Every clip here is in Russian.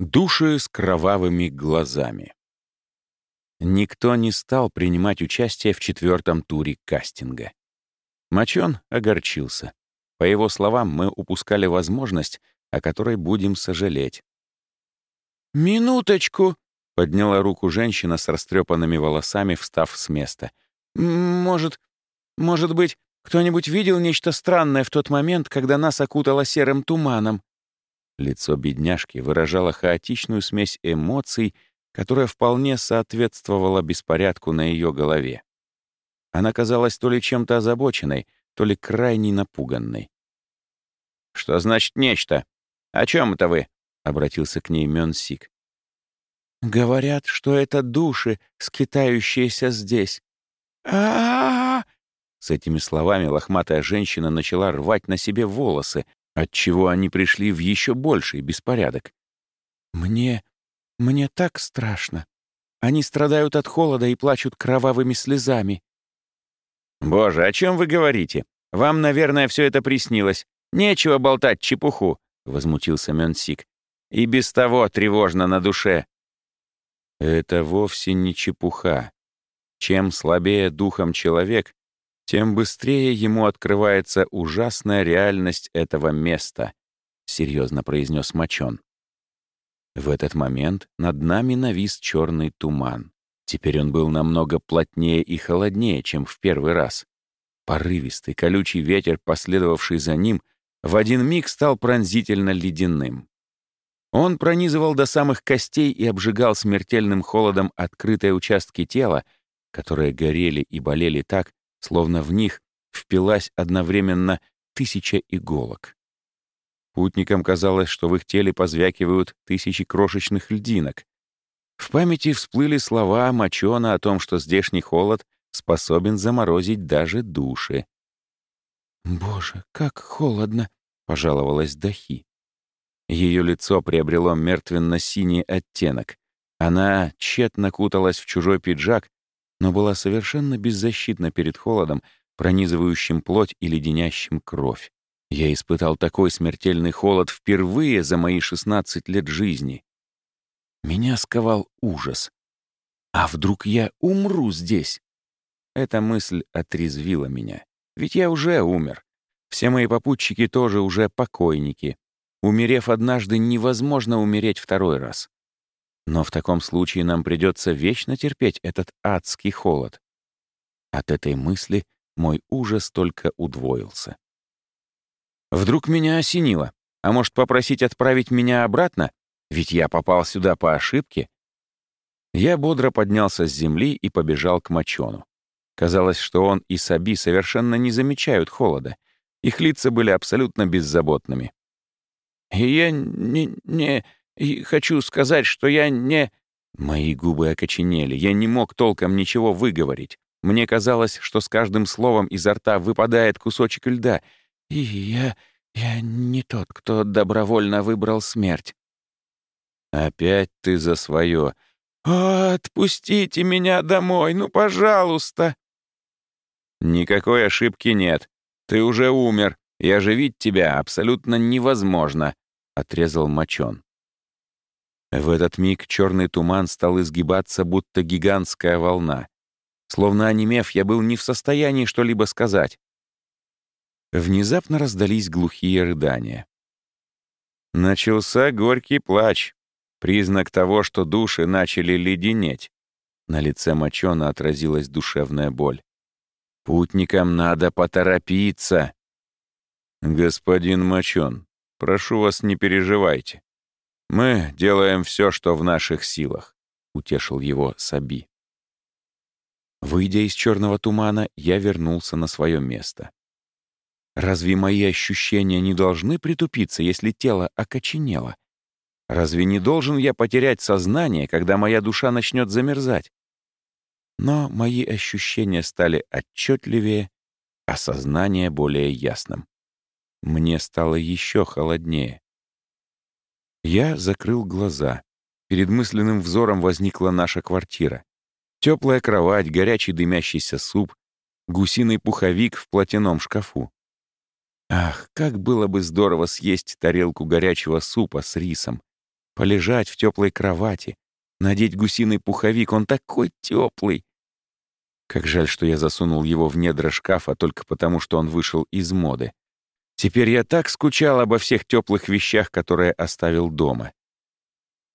Души с кровавыми глазами. Никто не стал принимать участие в четвертом туре кастинга. Мочон огорчился. По его словам, мы упускали возможность, о которой будем сожалеть. «Минуточку!» — подняла руку женщина с растрепанными волосами, встав с места. «Может, может быть, кто-нибудь видел нечто странное в тот момент, когда нас окутало серым туманом?» Лицо бедняжки выражало хаотичную смесь эмоций, которая вполне соответствовала беспорядку на ее голове. Она казалась то ли чем-то озабоченной, то ли крайне напуганной. «Что значит нечто? О чем это вы?» — обратился к ней Мёнсик. «Говорят, что это души, скитающиеся здесь. а, -а, -а С этими словами лохматая женщина начала рвать на себе волосы, отчего они пришли в еще больший беспорядок. «Мне... мне так страшно. Они страдают от холода и плачут кровавыми слезами». «Боже, о чем вы говорите? Вам, наверное, все это приснилось. Нечего болтать чепуху», — возмутился Мёнсик. «И без того тревожно на душе». «Это вовсе не чепуха. Чем слабее духом человек, тем быстрее ему открывается ужасная реальность этого места», — серьезно произнес Мочон. В этот момент над нами навис черный туман. Теперь он был намного плотнее и холоднее, чем в первый раз. Порывистый, колючий ветер, последовавший за ним, в один миг стал пронзительно ледяным. Он пронизывал до самых костей и обжигал смертельным холодом открытые участки тела, которые горели и болели так, словно в них впилась одновременно тысяча иголок. Путникам казалось, что в их теле позвякивают тысячи крошечных льдинок. В памяти всплыли слова Мочона о том, что здешний холод способен заморозить даже души. «Боже, как холодно!» — пожаловалась Дахи. Ее лицо приобрело мертвенно-синий оттенок. Она тщетно куталась в чужой пиджак но была совершенно беззащитна перед холодом, пронизывающим плоть и леденящим кровь. Я испытал такой смертельный холод впервые за мои 16 лет жизни. Меня сковал ужас. А вдруг я умру здесь? Эта мысль отрезвила меня. Ведь я уже умер. Все мои попутчики тоже уже покойники. Умерев однажды, невозможно умереть второй раз. Но в таком случае нам придется вечно терпеть этот адский холод. От этой мысли мой ужас только удвоился. Вдруг меня осенило. А может, попросить отправить меня обратно? Ведь я попал сюда по ошибке. Я бодро поднялся с земли и побежал к Мочону. Казалось, что он и Саби совершенно не замечают холода. Их лица были абсолютно беззаботными. «Я не... не... И хочу сказать, что я не...» Мои губы окоченели, я не мог толком ничего выговорить. Мне казалось, что с каждым словом изо рта выпадает кусочек льда. И я... я не тот, кто добровольно выбрал смерть. Опять ты за свое. «Отпустите меня домой, ну, пожалуйста!» «Никакой ошибки нет. Ты уже умер, и оживить тебя абсолютно невозможно», — отрезал Мочон. В этот миг черный туман стал изгибаться, будто гигантская волна. Словно онемев, я был не в состоянии что-либо сказать. Внезапно раздались глухие рыдания. Начался горький плач, признак того, что души начали леденеть. На лице Мочона отразилась душевная боль. «Путникам надо поторопиться!» «Господин Мочон, прошу вас, не переживайте. «Мы делаем все, что в наших силах», — утешил его Саби. Выйдя из черного тумана, я вернулся на свое место. Разве мои ощущения не должны притупиться, если тело окоченело? Разве не должен я потерять сознание, когда моя душа начнет замерзать? Но мои ощущения стали отчетливее, а сознание более ясным. Мне стало еще холоднее. Я закрыл глаза. Перед мысленным взором возникла наша квартира. Теплая кровать, горячий дымящийся суп, гусиный пуховик в платяном шкафу. Ах, как было бы здорово съесть тарелку горячего супа с рисом. Полежать в теплой кровати, надеть гусиный пуховик, он такой теплый. Как жаль, что я засунул его в недра шкафа только потому, что он вышел из моды. Теперь я так скучал обо всех теплых вещах, которые оставил дома.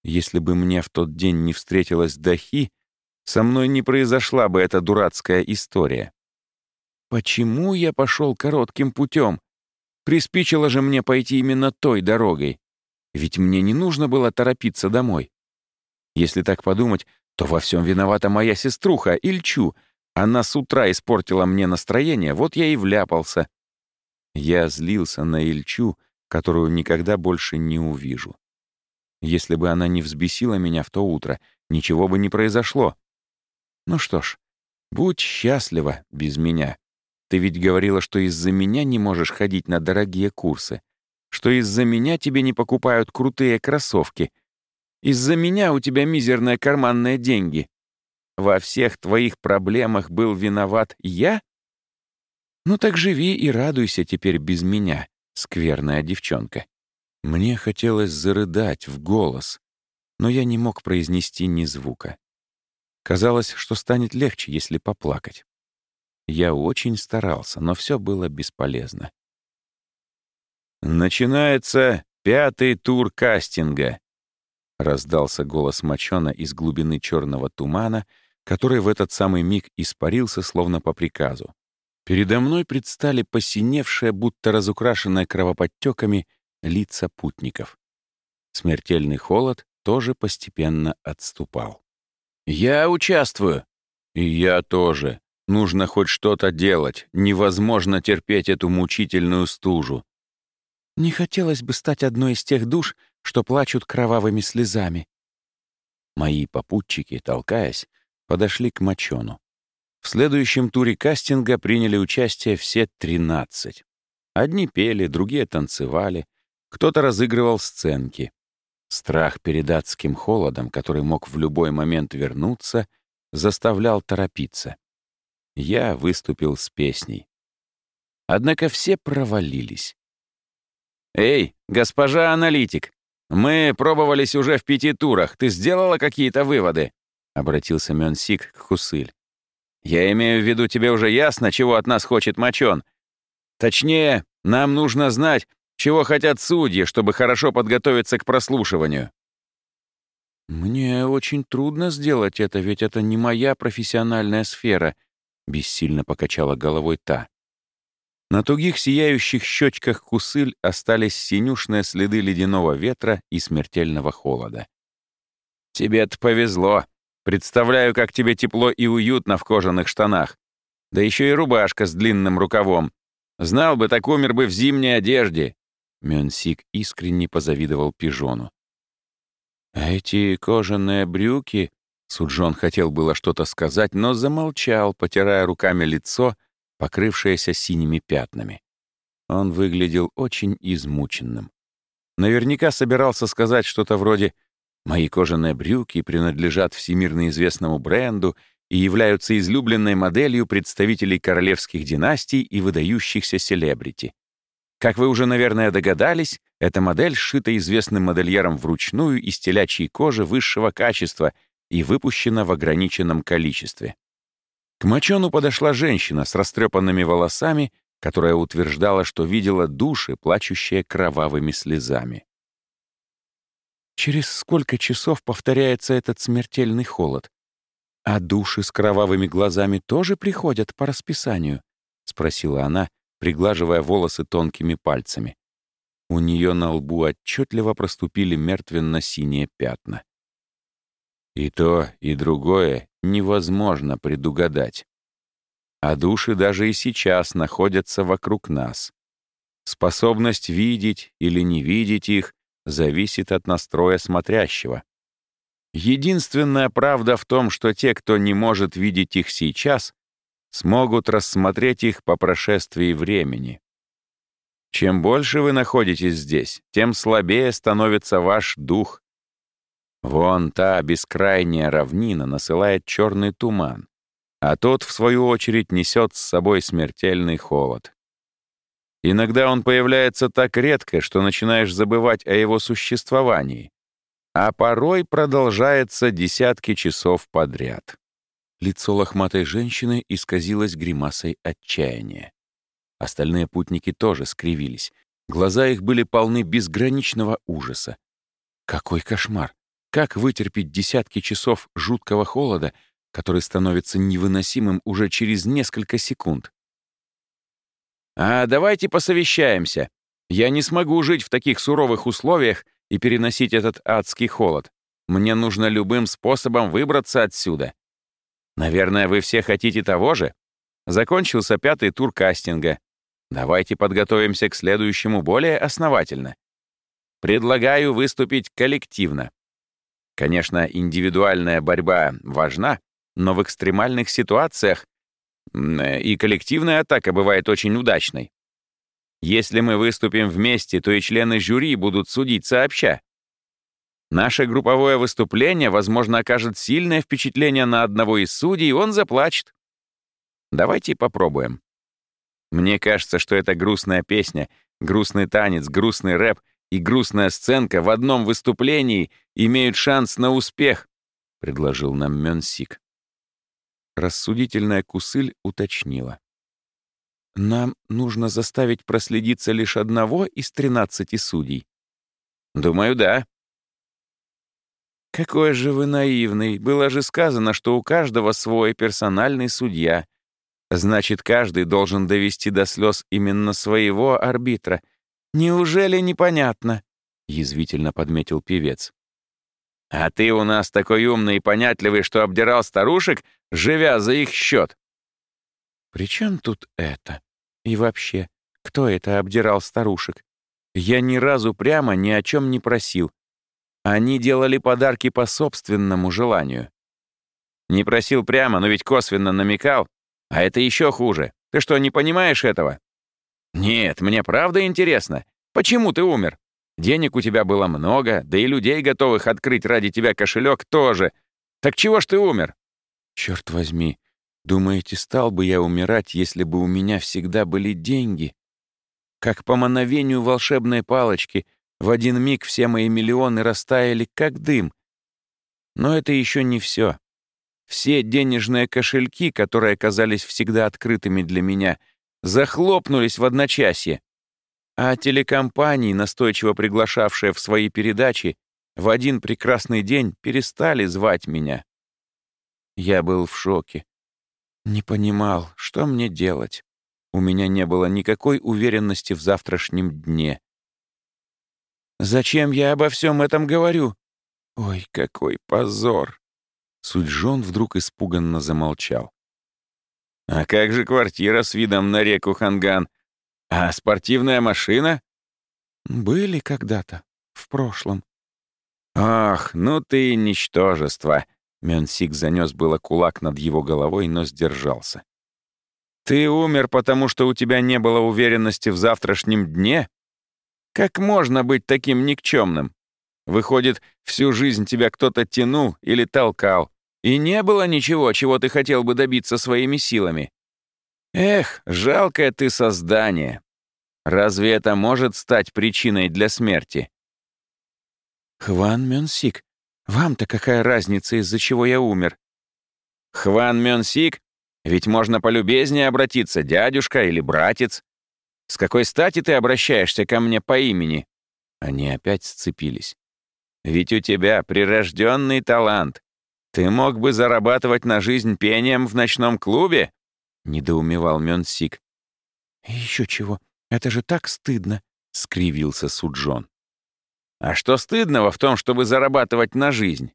Если бы мне в тот день не встретилась Дахи, со мной не произошла бы эта дурацкая история. Почему я пошел коротким путем? Приспичило же мне пойти именно той дорогой. Ведь мне не нужно было торопиться домой. Если так подумать, то во всем виновата моя сеструха, Ильчу. Она с утра испортила мне настроение, вот я и вляпался. Я злился на Ильчу, которую никогда больше не увижу. Если бы она не взбесила меня в то утро, ничего бы не произошло. Ну что ж, будь счастлива без меня. Ты ведь говорила, что из-за меня не можешь ходить на дорогие курсы, что из-за меня тебе не покупают крутые кроссовки, из-за меня у тебя мизерные карманные деньги. Во всех твоих проблемах был виноват я? Ну так живи и радуйся теперь без меня, скверная девчонка. Мне хотелось зарыдать в голос, но я не мог произнести ни звука. Казалось, что станет легче, если поплакать. Я очень старался, но все было бесполезно. «Начинается пятый тур кастинга», — раздался голос Мочона из глубины черного тумана, который в этот самый миг испарился, словно по приказу. Передо мной предстали посиневшие, будто разукрашенные кровоподтеками, лица путников. Смертельный холод тоже постепенно отступал. «Я участвую!» «И я тоже. Нужно хоть что-то делать. Невозможно терпеть эту мучительную стужу». «Не хотелось бы стать одной из тех душ, что плачут кровавыми слезами». Мои попутчики, толкаясь, подошли к мочону. В следующем туре кастинга приняли участие все тринадцать. Одни пели, другие танцевали, кто-то разыгрывал сценки. Страх перед адским холодом, который мог в любой момент вернуться, заставлял торопиться. Я выступил с песней. Однако все провалились. «Эй, госпожа аналитик, мы пробовались уже в пяти турах. Ты сделала какие-то выводы?» — обратился Мёнсик к Хусыль. «Я имею в виду, тебе уже ясно, чего от нас хочет Мочон. Точнее, нам нужно знать, чего хотят судьи, чтобы хорошо подготовиться к прослушиванию? «Мне очень трудно сделать это, ведь это не моя профессиональная сфера», — бессильно покачала головой та. На тугих сияющих щечках кусыль остались синюшные следы ледяного ветра и смертельного холода. «Тебе-то повезло. Представляю, как тебе тепло и уютно в кожаных штанах. Да еще и рубашка с длинным рукавом. Знал бы, так умер бы в зимней одежде. Мёнсик искренне позавидовал пижону. «А эти кожаные брюки...» Суджон хотел было что-то сказать, но замолчал, потирая руками лицо, покрывшееся синими пятнами. Он выглядел очень измученным. Наверняка собирался сказать что-то вроде «Мои кожаные брюки принадлежат всемирно известному бренду и являются излюбленной моделью представителей королевских династий и выдающихся селебрити. Как вы уже, наверное, догадались, эта модель сшита известным модельером вручную из телячьей кожи высшего качества и выпущена в ограниченном количестве. К мочону подошла женщина с растрепанными волосами, которая утверждала, что видела души, плачущие кровавыми слезами. Через сколько часов повторяется этот смертельный холод? А души с кровавыми глазами тоже приходят по расписанию? — спросила она, приглаживая волосы тонкими пальцами. У нее на лбу отчетливо проступили мертвенно-синие пятна. И то, и другое невозможно предугадать. А души даже и сейчас находятся вокруг нас. Способность видеть или не видеть их зависит от настроя смотрящего. Единственная правда в том, что те, кто не может видеть их сейчас, смогут рассмотреть их по прошествии времени. Чем больше вы находитесь здесь, тем слабее становится ваш дух. Вон та бескрайняя равнина насылает черный туман, а тот, в свою очередь, несет с собой смертельный холод. Иногда он появляется так редко, что начинаешь забывать о его существовании. а порой продолжается десятки часов подряд. Лицо лохматой женщины исказилось гримасой отчаяния. Остальные путники тоже скривились. Глаза их были полны безграничного ужаса. Какой кошмар! Как вытерпеть десятки часов жуткого холода, который становится невыносимым уже через несколько секунд? «А давайте посовещаемся. Я не смогу жить в таких суровых условиях и переносить этот адский холод. Мне нужно любым способом выбраться отсюда. Наверное, вы все хотите того же? Закончился пятый тур кастинга. Давайте подготовимся к следующему более основательно. Предлагаю выступить коллективно. Конечно, индивидуальная борьба важна, но в экстремальных ситуациях и коллективная атака бывает очень удачной. Если мы выступим вместе, то и члены жюри будут судить сообща. Наше групповое выступление, возможно, окажет сильное впечатление на одного из судей, и он заплачет. Давайте попробуем. Мне кажется, что эта грустная песня, грустный танец, грустный рэп и грустная сценка в одном выступлении имеют шанс на успех, — предложил нам Мёнсик. Рассудительная Кусыль уточнила. «Нам нужно заставить проследиться лишь одного из тринадцати судей». «Думаю, да», «Какой же вы наивный! Было же сказано, что у каждого свой персональный судья. Значит, каждый должен довести до слез именно своего арбитра. Неужели непонятно?» — язвительно подметил певец. «А ты у нас такой умный и понятливый, что обдирал старушек, живя за их счет. «При чем тут это? И вообще, кто это обдирал старушек? Я ни разу прямо ни о чем не просил. Они делали подарки по собственному желанию. Не просил прямо, но ведь косвенно намекал. А это еще хуже. Ты что, не понимаешь этого? Нет, мне правда интересно. Почему ты умер? Денег у тебя было много, да и людей, готовых открыть ради тебя кошелек, тоже. Так чего ж ты умер? Черт возьми, думаете, стал бы я умирать, если бы у меня всегда были деньги? Как по мановению волшебной палочки — в один миг все мои миллионы растаяли, как дым. Но это еще не все. Все денежные кошельки, которые оказались всегда открытыми для меня, захлопнулись в одночасье. А телекомпании, настойчиво приглашавшие в свои передачи, в один прекрасный день перестали звать меня. Я был в шоке. Не понимал, что мне делать. У меня не было никакой уверенности в завтрашнем дне. Зачем я обо всем этом говорю? Ой, какой позор!» Суджон вдруг испуганно замолчал. «А как же квартира с видом на реку Ханган? А спортивная машина?» «Были когда-то, в прошлом». «Ах, ну ты ничтожество!» Мёнсик занёс было кулак над его головой, но сдержался. «Ты умер, потому что у тебя не было уверенности в завтрашнем дне? Как можно быть таким никчемным? Выходит, всю жизнь тебя кто-то тянул или толкал, и не было ничего, чего ты хотел бы добиться своими силами. Эх, жалкое ты создание. Разве это может стать причиной для смерти? Хван Мёнсик, вам-то какая разница, из-за чего я умер? Хван Мёнсик? Ведь можно полюбезнее обратиться, дядюшка или братец. С какой стати ты обращаешься ко мне по имени?» Они опять сцепились. «Ведь у тебя прирожденный талант. Ты мог бы зарабатывать на жизнь пением в ночном клубе?» — недоумевал Мёнсик. «Еще чего, это же так стыдно!» — скривился Суджон. «А что стыдного в том, чтобы зарабатывать на жизнь?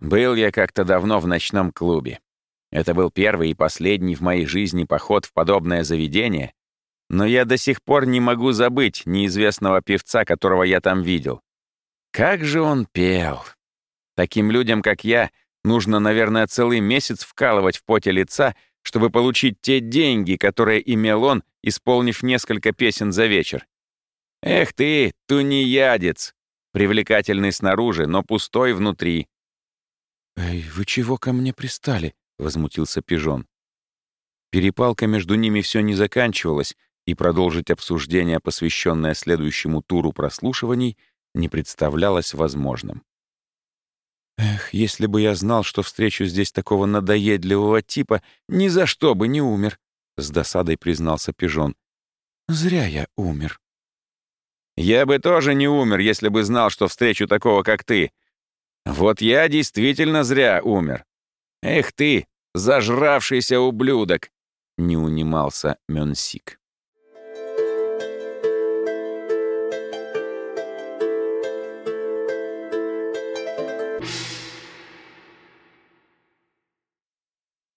Был я как-то давно в ночном клубе. Это был первый и последний в моей жизни поход в подобное заведение, но я до сих пор не могу забыть неизвестного певца, которого я там видел. Как же он пел! Таким людям, как я, нужно, наверное, целый месяц вкалывать в поте лица, чтобы получить те деньги, которые имел он, исполнив несколько песен за вечер. Эх ты, тунеядец! Привлекательный снаружи, но пустой внутри. «Эй, вы чего ко мне пристали?» — возмутился Пижон. Перепалка между ними все не заканчивалась, и продолжить обсуждение, посвященное следующему туру прослушиваний, не представлялось возможным. Эх, если бы я знал, что встречу здесь такого надоедливого типа, ни за что бы не умер, — с досадой признался Пижон. Зря я умер. Я бы тоже не умер, если бы знал, что встречу такого, как ты. Вот я действительно зря умер. Эх ты, зажравшийся ублюдок, — не унимался Мёнсик.